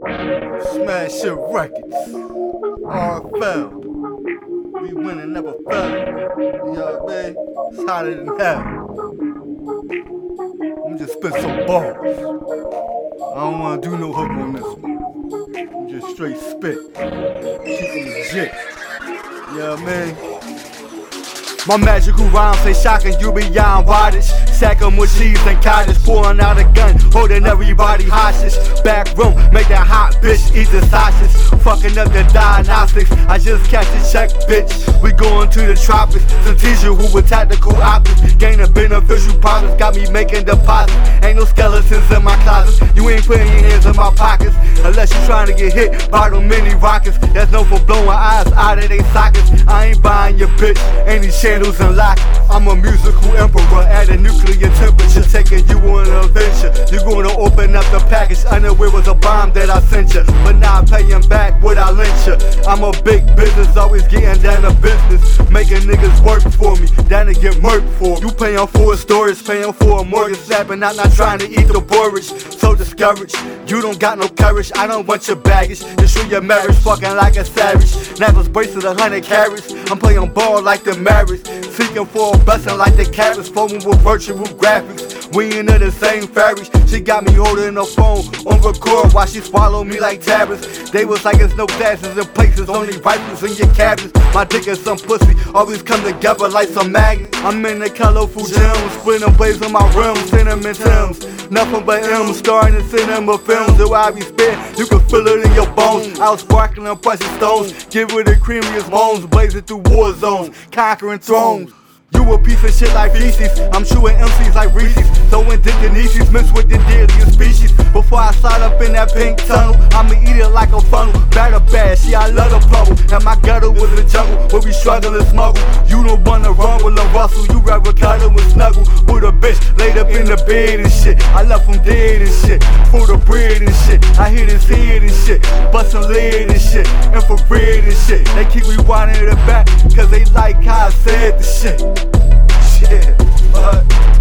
Smash Shit Records. RFL. We winning, never fell. You mean? It's hotter than hell. I'm just spit some balls. I don't wanna do no hook on this one. I'm just straight spit. Keep it legit. I mean? My magical rhymes say shocking you beyond wattage. Sack 'em with cheese and cottage, pulling out a gun, holding everybody hostage. Back room, make that hot bitch eat the sausage. Fucking up the diagnostics, I just catch a check, bitch. We going to the tropics, some teacher who with tactical optics. Gain a beneficial profits, got me making deposits. Ain't no skeletons in my closet, you ain't putting your hands in my pockets. Unless you trying to get hit by them mini rockets. That's no for blowing eyes out of they sockets. I ain't buying your bitch, any channels unlocked. I'm a musical emperor at a nuclear temperature, taking you on an adventure. You're gonna open up the package, unaware was a bomb that I sent you, but now I'm paying back I'm a big business, always getting down to business, making niggas work for me, down to get murked for. You paying for a storage, paying for a mortgage, slapping out, not trying to eat the porridge. So discouraged, you don't got no courage. I don't want your baggage. Destroy your marriage, fucking like a savage. Necklace bracelet, a hundred carats. I'm playing ball like the marriage. Seeking for a blessing like the carrots. Foaming with virtual graphics. We in the same fabrics. She got me holding the phone on record while she swallow me like tablets. They was like it's no classes and places, only rifles in your cabinets. My dick and some pussy always come together like some magnet. I'm in the colorful gems, splitting blades on my rims, cinnamon Tims. Nothing but M, starring in cinema films. The I be spit, you can feel it in your bones. I was sparkling precious stones, give it the creamiest bones, blazing through war zones, conquering thrones. You a piece of shit like feces. I'm shooting MCs like Reese's. Throwing Dionysus mixed with the deadliest species. Before I slide up in that pink tunnel, I'ma eat it like a funnel. Bad or bad, see, I love the bubble. And my ghetto was a jungle where we struggle and smuggle. You don't wanna rumble and rustle. You rather cuddle and snuggle with a bitch laid up in the bed and shit. I left them dead and shit. For the bread and shit. I hit his head and shit some lead and shit, and for bread and shit. They keep rewinding it back, cause they like how I said the shit. Shit, but.